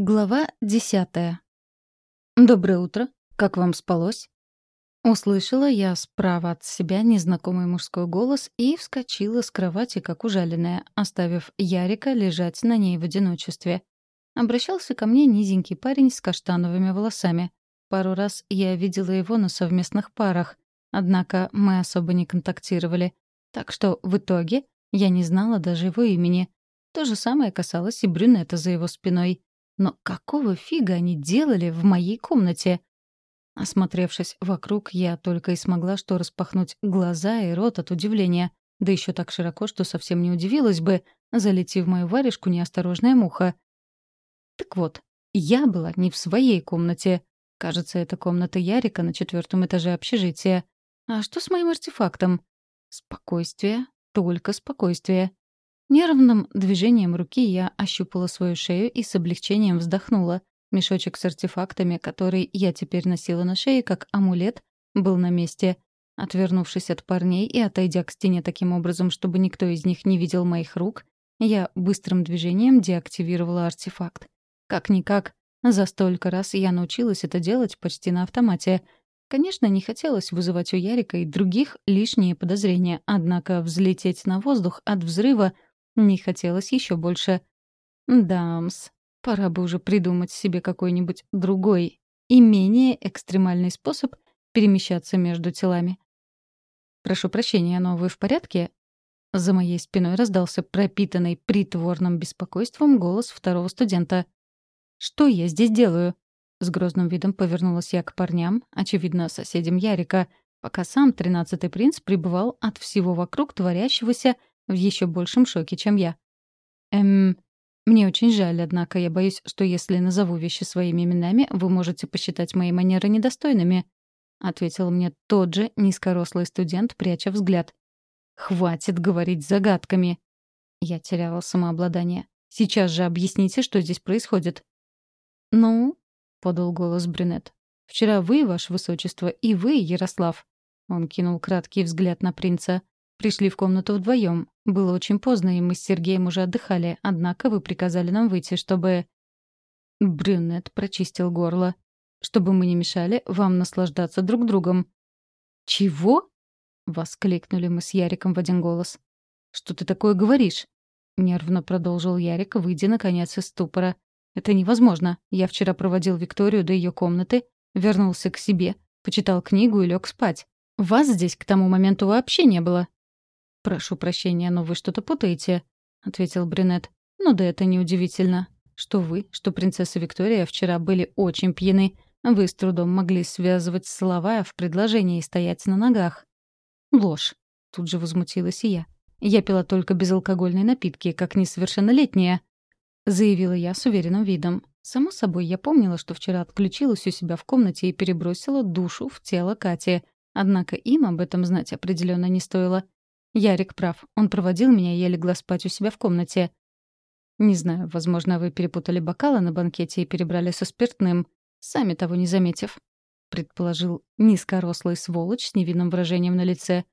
Глава десятая. «Доброе утро. Как вам спалось?» Услышала я справа от себя незнакомый мужской голос и вскочила с кровати, как ужаленная, оставив Ярика лежать на ней в одиночестве. Обращался ко мне низенький парень с каштановыми волосами. Пару раз я видела его на совместных парах, однако мы особо не контактировали. Так что в итоге я не знала даже его имени. То же самое касалось и брюнета за его спиной — но какого фига они делали в моей комнате? Осмотревшись вокруг, я только и смогла что распахнуть глаза и рот от удивления. Да еще так широко, что совсем не удивилась бы, залети в мою варежку неосторожная муха. Так вот, я была не в своей комнате. Кажется, это комната Ярика на четвертом этаже общежития. А что с моим артефактом? Спокойствие, только спокойствие. Нервным движением руки я ощупала свою шею и с облегчением вздохнула. Мешочек с артефактами, который я теперь носила на шее как амулет, был на месте. Отвернувшись от парней и отойдя к стене таким образом, чтобы никто из них не видел моих рук, я быстрым движением деактивировала артефакт. Как-никак, за столько раз я научилась это делать почти на автомате. Конечно, не хотелось вызывать у Ярика и других лишние подозрения, однако взлететь на воздух от взрыва — не хотелось еще больше. Дамс, пора бы уже придумать себе какой-нибудь другой и менее экстремальный способ перемещаться между телами. «Прошу прощения, но вы в порядке?» За моей спиной раздался пропитанный притворным беспокойством голос второго студента. «Что я здесь делаю?» С грозным видом повернулась я к парням, очевидно, соседям Ярика, пока сам тринадцатый принц пребывал от всего вокруг творящегося в еще большем шоке, чем я. «Эм, мне очень жаль, однако я боюсь, что если назову вещи своими именами, вы можете посчитать мои манеры недостойными», — ответил мне тот же низкорослый студент, пряча взгляд. «Хватит говорить загадками!» Я теряла самообладание. «Сейчас же объясните, что здесь происходит». «Ну?» — подал голос брюнет. «Вчера вы, ваше высочество, и вы, Ярослав». Он кинул краткий взгляд на принца. Пришли в комнату вдвоем. Было очень поздно, и мы с Сергеем уже отдыхали, однако вы приказали нам выйти, чтобы... Брюнет прочистил горло. Чтобы мы не мешали вам наслаждаться друг другом. «Чего?» — воскликнули мы с Яриком в один голос. «Что ты такое говоришь?» — нервно продолжил Ярик, выйдя, наконец, из ступора. «Это невозможно. Я вчера проводил Викторию до ее комнаты, вернулся к себе, почитал книгу и лег спать. Вас здесь к тому моменту вообще не было. «Прошу прощения, но вы что-то путаете», — ответил брюнет. «Ну да это неудивительно. Что вы, что принцесса Виктория вчера были очень пьяны. Вы с трудом могли связывать слова в предложении и стоять на ногах». «Ложь», — тут же возмутилась и я. «Я пила только безалкогольные напитки, как несовершеннолетняя», — заявила я с уверенным видом. Само собой, я помнила, что вчера отключилась у себя в комнате и перебросила душу в тело Кати. Однако им об этом знать определенно не стоило. Ярик прав. Он проводил меня, и я легла спать у себя в комнате. Не знаю, возможно, вы перепутали бокалы на банкете и перебрали со спиртным, сами того не заметив. Предположил низкорослый сволочь с невинным выражением на лице.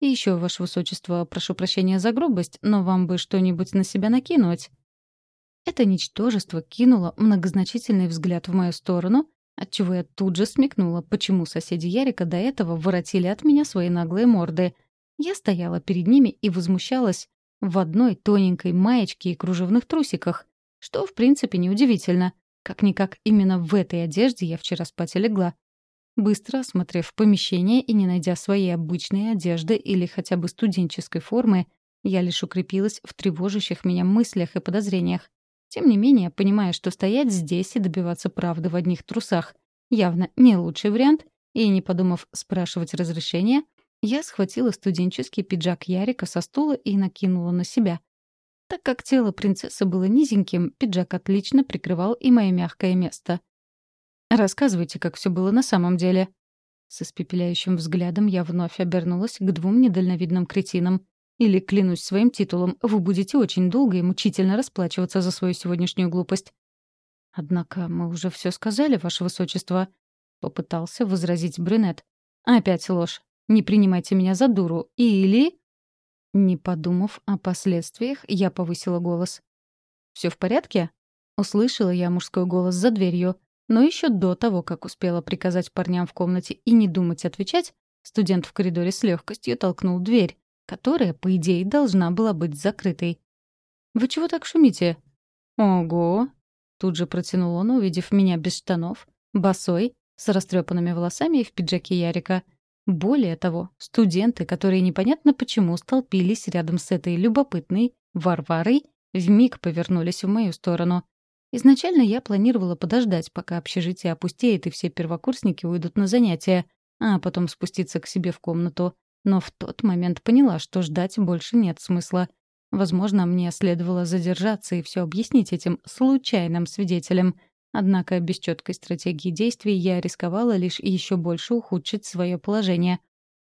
И еще, ваше высочество, прошу прощения за грубость, но вам бы что-нибудь на себя накинуть. Это ничтожество кинуло многозначительный взгляд в мою сторону, отчего я тут же смекнула, почему соседи Ярика до этого воротили от меня свои наглые морды — я стояла перед ними и возмущалась в одной тоненькой маечке и кружевных трусиках, что, в принципе, неудивительно. Как-никак именно в этой одежде я вчера спать и легла. Быстро осмотрев помещение и не найдя своей обычной одежды или хотя бы студенческой формы, я лишь укрепилась в тревожащих меня мыслях и подозрениях. Тем не менее, понимая, что стоять здесь и добиваться правды в одних трусах явно не лучший вариант, и, не подумав спрашивать разрешения, я схватила студенческий пиджак Ярика со стула и накинула на себя. Так как тело принцессы было низеньким, пиджак отлично прикрывал и мое мягкое место. «Рассказывайте, как все было на самом деле». С испепеляющим взглядом я вновь обернулась к двум недальновидным кретинам. Или, клянусь своим титулом, вы будете очень долго и мучительно расплачиваться за свою сегодняшнюю глупость. «Однако мы уже все сказали, ваше высочество», — попытался возразить брюнет. «Опять ложь. Не принимайте меня за дуру. Или...» Не подумав о последствиях, я повысила голос. «Все в порядке?» Услышала я мужской голос за дверью, но еще до того, как успела приказать парням в комнате и не думать отвечать, студент в коридоре с легкостью толкнул дверь, которая, по идее, должна была быть закрытой. «Вы чего так шумите?» «Ого!» — тут же протянул он, увидев меня без штанов, босой, с растрепанными волосами и в пиджаке Ярика. Более того, студенты, которые непонятно почему столпились рядом с этой любопытной Варварой, вмиг повернулись в мою сторону. Изначально я планировала подождать, пока общежитие опустеет и все первокурсники уйдут на занятия, а потом спуститься к себе в комнату. Но в тот момент поняла, что ждать больше нет смысла. Возможно, мне следовало задержаться и все объяснить этим случайным свидетелям. Однако без четкой стратегии действий я рисковала лишь еще больше ухудшить свое положение.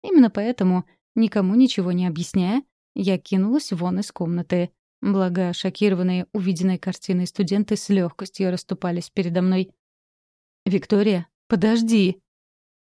Именно поэтому, никому ничего не объясняя, я кинулась вон из комнаты. Благо, шокированные увиденной картиной студенты с легкостью расступались передо мной. «Виктория, подожди!»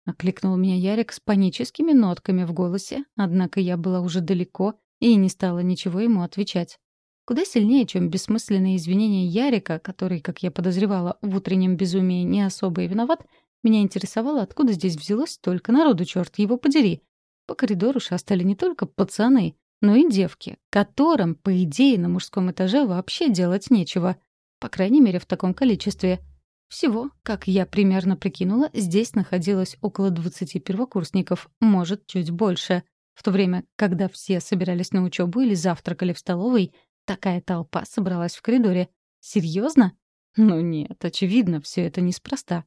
Окликнул меня Ярик с паническими нотками в голосе, однако я была уже далеко и не стала ничего ему отвечать. Куда сильнее, чем бессмысленные извинения Ярика, который, как я подозревала, в утреннем безумии не особо и виноват, меня интересовало, откуда здесь взялось столько народу, черт его подери. По коридору шастали не только пацаны, но и девки, которым, по идее, на мужском этаже вообще делать нечего. По крайней мере, в таком количестве. Всего, как я примерно прикинула, здесь находилось около 20 первокурсников, может, чуть больше. В то время, когда все собирались на учебу или завтракали в столовой, такая толпа собралась в коридоре. Серьезно? Ну нет, очевидно, все это неспроста.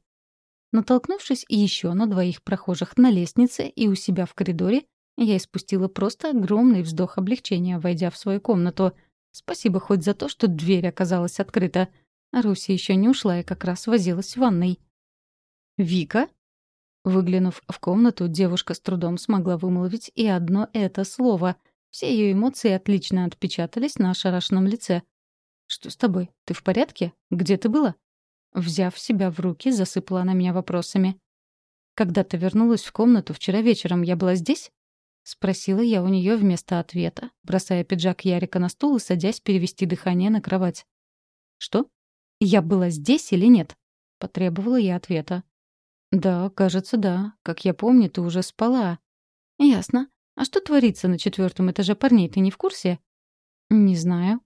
Натолкнувшись еще на двоих прохожих на лестнице и у себя в коридоре, я испустила просто огромный вздох облегчения, войдя в свою комнату. Спасибо хоть за то, что дверь оказалась открыта. Руся еще не ушла и как раз возилась в ванной. «Вика?» Выглянув в комнату, девушка с трудом смогла вымолвить и одно это слово. Все ее эмоции отлично отпечатались на ошарашенном лице. «Что с тобой? Ты в порядке? Где ты была?» Взяв себя в руки, засыпала она меня вопросами. «Когда ты вернулась в комнату вчера вечером, я была здесь?» — спросила я у нее вместо ответа, бросая пиджак Ярика на стул и садясь перевести дыхание на кровать. «Что? Я была здесь или нет?» — потребовала я ответа. «Да, кажется, да. Как я помню, ты уже спала». «Ясно. А что творится на четвертом этаже парней, ты не в курсе?» «Не знаю».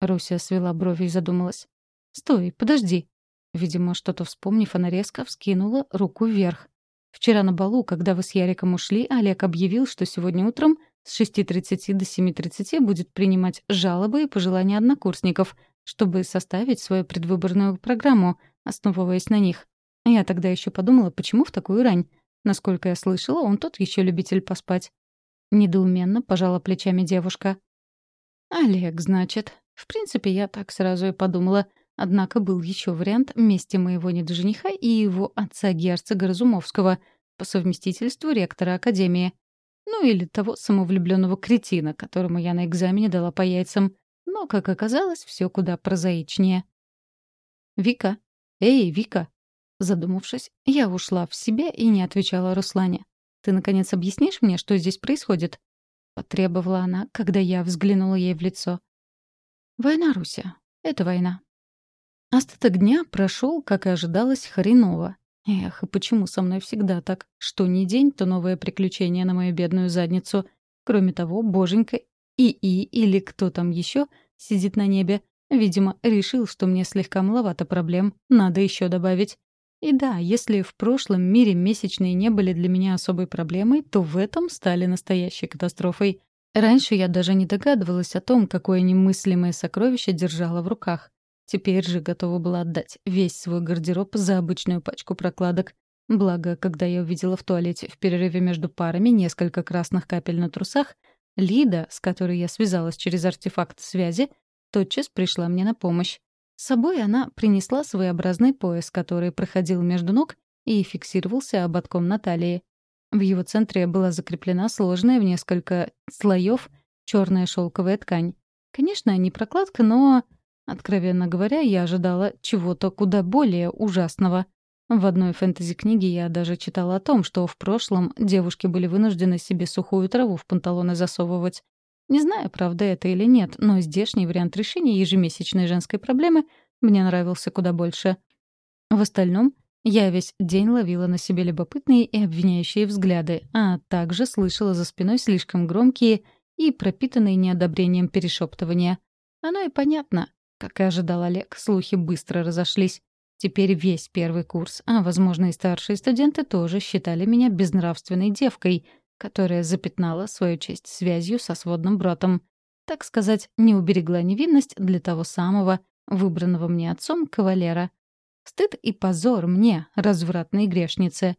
Руся свела брови и задумалась. «Стой, подожди». Видимо, что-то вспомнив, она резко вскинула руку вверх. Вчера на балу, когда вы с Яриком ушли, Олег объявил, что сегодня утром с 6.30 до 7.30 будет принимать жалобы и пожелания однокурсников, чтобы составить свою предвыборную программу, основываясь на них. Я тогда еще подумала, почему в такую рань. Насколько я слышала, он тот еще любитель поспать. Недоуменно пожала плечами девушка. «Олег, значит. В принципе, я так сразу и подумала. Однако был еще вариант мести моего недожениха и его отца герцога Разумовского, по совместительству ректора Академии. Ну или того самовлюбленного кретина, которому я на экзамене дала по яйцам. Но, как оказалось, все куда прозаичнее. «Вика! Эй, Вика!» Задумавшись, я ушла в себя и не отвечала Руслане. «Ты, наконец, объяснишь мне, что здесь происходит?» Потребовала она, когда я взглянула ей в лицо. «Война, Руся. Это война. Остаток дня прошел, как и ожидалось, хреново. Эх, и почему со мной всегда так? Что ни день, то новое приключение на мою бедную задницу. Кроме того, боженька ИИ или кто там еще сидит на небе. Видимо, решил, что мне слегка маловато проблем, надо еще добавить. И да, если в прошлом мире месячные не были для меня особой проблемой, то в этом стали настоящей катастрофой. Раньше я даже не догадывалась о том, какое немыслимое сокровище держала в руках. Теперь же готова была отдать весь свой гардероб за обычную пачку прокладок. Благо, когда я увидела в туалете в перерыве между парами несколько красных капель на трусах, Лида, с которой я связалась через артефакт связи, тотчас пришла мне на помощь. С собой она принесла своеобразный пояс, который проходил между ног и фиксировался ободком на талии. В его центре была закреплена сложная в несколько слоев черная шелковая ткань. Конечно, не прокладка, но Откровенно говоря, я ожидала чего-то куда более ужасного. В одной фэнтези-книге я даже читала о том, что в прошлом девушки были вынуждены себе сухую траву в панталоны засовывать. Не знаю, правда это или нет, но здешний вариант решения ежемесячной женской проблемы мне нравился куда больше. В остальном я весь день ловила на себе любопытные и обвиняющие взгляды, а также слышала за спиной слишком громкие и пропитанные неодобрением перешептывания. Оно и понятно. Как и ожидал Олег, слухи быстро разошлись. Теперь весь первый курс, а, возможно, и старшие студенты тоже считали меня безнравственной девкой, которая запятнала свою честь связью со сводным братом. Так сказать, не уберегла невинность для того самого, выбранного мне отцом, кавалера. Стыд и позор мне, развратной грешнице.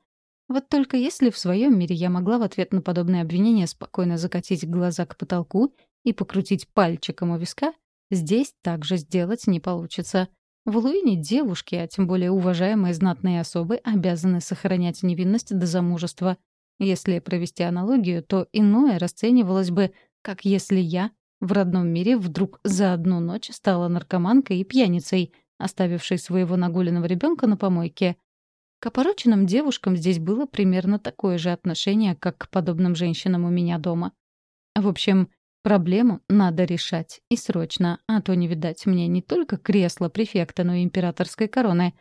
Вот только если в своем мире я могла в ответ на подобное обвинение спокойно закатить глаза к потолку и покрутить пальчиком у виска, здесь так же сделать не получится. В Луине девушки, а тем более уважаемые знатные особы, обязаны сохранять невинность до замужества. Если провести аналогию, то иное расценивалось бы, как если я в родном мире вдруг за одну ночь стала наркоманкой и пьяницей, оставившей своего нагуленного ребенка на помойке. К опороченным девушкам здесь было примерно такое же отношение, как к подобным женщинам у меня дома. В общем, проблему надо решать, и срочно, а то не видать мне не только кресла префекта, но и императорской короны.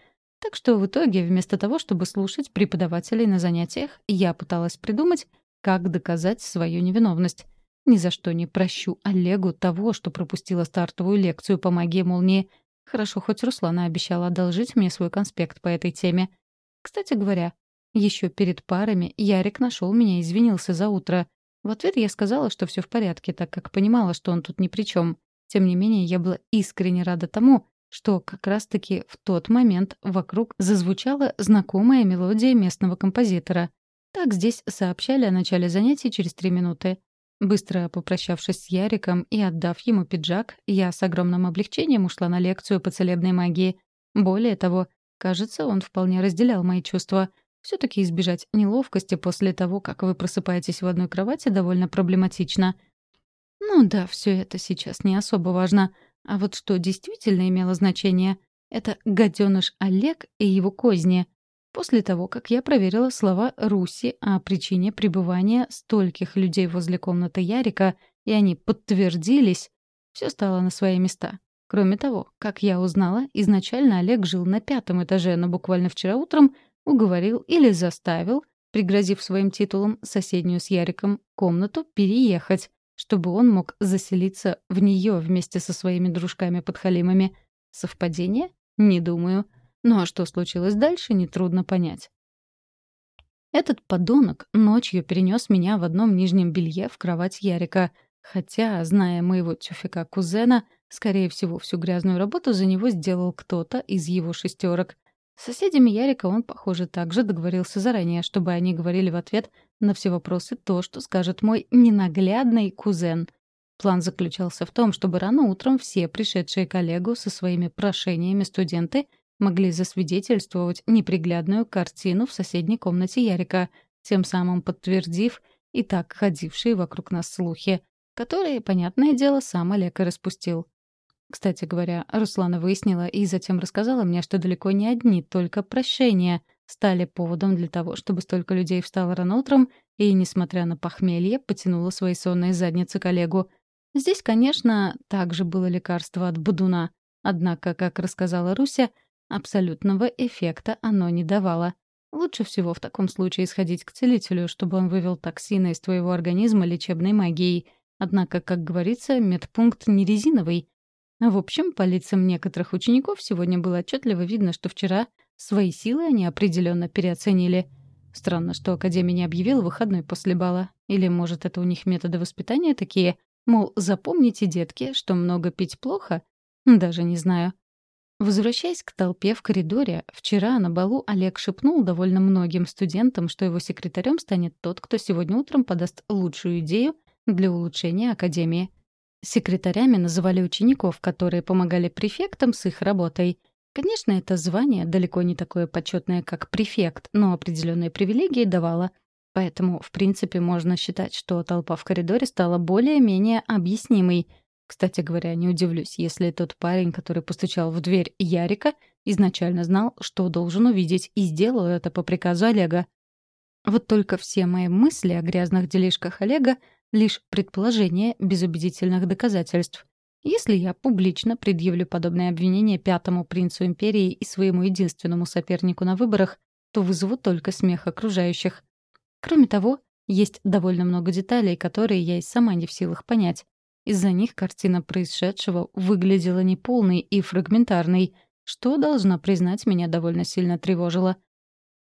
Так что в итоге, вместо того, чтобы слушать преподавателей на занятиях, я пыталась придумать, как доказать свою невиновность. Ни за что не прощу Олегу того, что пропустила стартовую лекцию по магии молнии. Хорошо, хоть Руслана обещала одолжить мне свой конспект по этой теме. Кстати говоря, еще перед парами Ярик нашел меня и извинился за утро. В ответ я сказала, что все в порядке, так как понимала, что он тут ни при чем. Тем не менее, я была искренне рада тому, что как раз-таки в тот момент вокруг зазвучала знакомая мелодия местного композитора. Так здесь сообщали о начале занятий через три минуты. Быстро попрощавшись с Яриком и отдав ему пиджак, я с огромным облегчением ушла на лекцию по целебной магии. Более того, кажется, он вполне разделял мои чувства. все таки избежать неловкости после того, как вы просыпаетесь в одной кровати, довольно проблематично. Ну да, все это сейчас не особо важно. А вот что действительно имело значение — это гаденыш Олег и его козни. После того, как я проверила слова Руси о причине пребывания стольких людей возле комнаты Ярика, и они подтвердились, все стало на свои места. Кроме того, как я узнала, изначально Олег жил на пятом этаже, но буквально вчера утром уговорил или заставил, пригрозив своим титулом соседнюю с Яриком комнату, переехать, чтобы он мог заселиться в нее вместе со своими дружками-подхалимами. Совпадение? Не думаю. Ну а что случилось дальше, нетрудно понять. Этот подонок ночью перенес меня в одном нижнем белье в кровать Ярика, хотя, зная моего тюфика-кузена, скорее всего, всю грязную работу за него сделал кто-то из его шестерок. С соседями Ярика он, похоже, также договорился заранее, чтобы они говорили в ответ на все вопросы то, что скажет мой ненаглядный кузен. План заключался в том, чтобы рано утром все пришедшие коллегу со своими прошениями студенты могли засвидетельствовать неприглядную картину в соседней комнате Ярика, тем самым подтвердив и так ходившие вокруг нас слухи, которые, понятное дело, сам Олег и распустил. Кстати говоря, Руслана выяснила и затем рассказала мне, что далеко не одни, только прощения стали поводом для того, чтобы столько людей встало рано утром и, несмотря на похмелье, потянуло свои сонные задницы коллегу. Здесь, конечно, также было лекарство от Будуна. Однако, как рассказала Руся, Абсолютного эффекта оно не давало. Лучше всего в таком случае сходить к целителю, чтобы он вывел токсины из твоего организма лечебной магией. Однако, как говорится, медпункт не резиновый. В общем, по лицам некоторых учеников сегодня было отчетливо видно, что вчера свои силы они определенно переоценили. Странно, что Академия не объявила выходной после бала. Или, может, это у них методы воспитания такие? Мол, запомните, детки, что много пить плохо? Даже не знаю. Возвращаясь к толпе в коридоре, вчера на балу Олег шепнул довольно многим студентам, что его секретарем станет тот, кто сегодня утром подаст лучшую идею для улучшения Академии. Секретарями называли учеников, которые помогали префектам с их работой. Конечно, это звание далеко не такое почетное, как префект, но определенные привилегии давало. Поэтому, в принципе, можно считать, что толпа в коридоре стала более-менее объяснимой — кстати говоря, не удивлюсь, если тот парень, который постучал в дверь Ярика, изначально знал, что должен увидеть, и сделал это по приказу Олега. Вот только все мои мысли о грязных делишках Олега — лишь предположения без убедительных доказательств. Если я публично предъявлю подобное обвинение пятому принцу империи и своему единственному сопернику на выборах, то вызову только смех окружающих. Кроме того, есть довольно много деталей, которые я и сама не в силах понять. Из-за них картина происшедшего выглядела неполной и фрагментарной, что, должна признать, меня довольно сильно тревожило.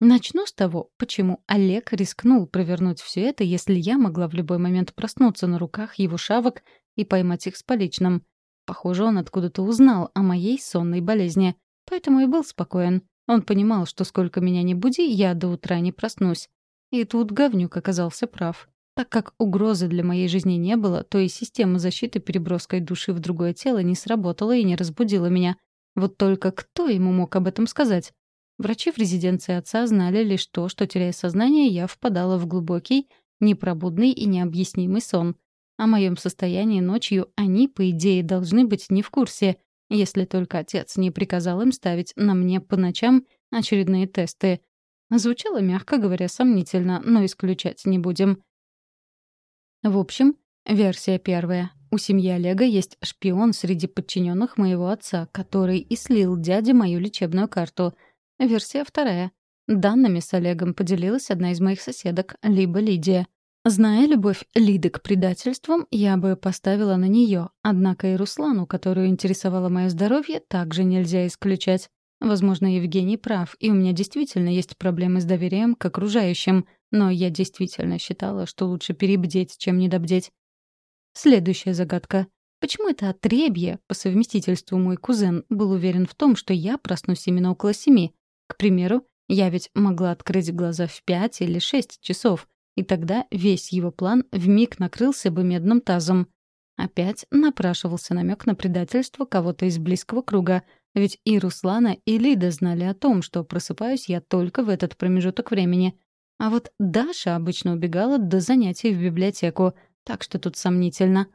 Начну с того, почему Олег рискнул провернуть все это, если я могла в любой момент проснуться на руках его шавок и поймать их с поличным. Похоже, он откуда-то узнал о моей сонной болезни, поэтому и был спокоен. Он понимал, что сколько меня не буди, я до утра не проснусь. И тут говнюк оказался прав. Так как угрозы для моей жизни не было, то и система защиты переброской души в другое тело не сработала и не разбудила меня. Вот только кто ему мог об этом сказать? Врачи в резиденции отца знали лишь то, что, теряя сознание, я впадала в глубокий, непробудный и необъяснимый сон. О моем состоянии ночью они, по идее, должны быть не в курсе, если только отец не приказал им ставить на мне по ночам очередные тесты. Звучало, мягко говоря, сомнительно, но исключать не будем. В общем, версия первая. У семьи Олега есть шпион среди подчиненных моего отца, который и слил дяде мою лечебную карту — Версия вторая. Данными с Олегом поделилась одна из моих соседок, либо Лидия. Зная любовь Лиды к предательствам, я бы поставила на нее, однако и Руслану, которую интересовало мое здоровье, также нельзя исключать. Возможно, Евгений прав, и у меня действительно есть проблемы с доверием к окружающим, но я действительно считала, что лучше перебдеть, чем недобдеть. Следующая загадка. Почему это отребье, по совместительству мой кузен, был уверен в том, что я проснусь именно около семи? К примеру, я ведь могла открыть глаза в пять или шесть часов, и тогда весь его план вмиг накрылся бы медным тазом. Опять напрашивался намек на предательство кого-то из близкого круга, ведь и Руслана, и Лида знали о том, что просыпаюсь я только в этот промежуток времени. А вот Даша обычно убегала до занятий в библиотеку, так что тут сомнительно.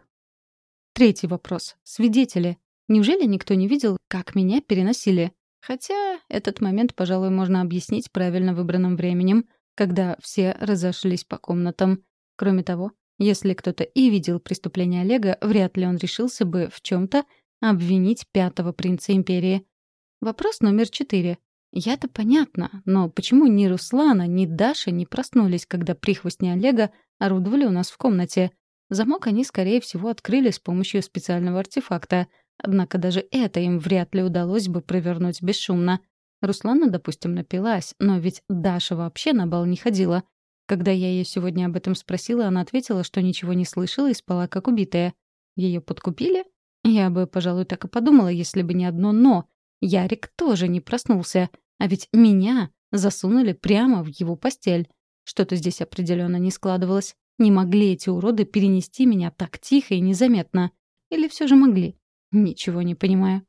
Третий вопрос. Свидетели. Неужели никто не видел, как меня переносили? Хотя этот момент, пожалуй, можно объяснить правильно выбранным временем, когда все разошлись по комнатам. Кроме того, если кто-то и видел преступление Олега, вряд ли он решился бы в чем то обвинить пятого принца империи. Вопрос номер четыре. Я-то понятно, но почему ни Руслана, ни Даша не проснулись, когда прихвостни Олега орудовали у нас в комнате? Замок они, скорее всего, открыли с помощью специального артефакта — Однако даже это им вряд ли удалось бы провернуть бесшумно. Руслана, допустим, напилась, но ведь Даша вообще на бал не ходила. Когда я ее сегодня об этом спросила, она ответила, что ничего не слышала и спала как убитая. Ее подкупили? Я бы, пожалуй, так и подумала, если бы не одно «но». Ярик тоже не проснулся, а ведь меня засунули прямо в его постель. Что-то здесь определенно не складывалось. Не могли эти уроды перенести меня так тихо и незаметно. Или все же могли? Ничего не понимаю.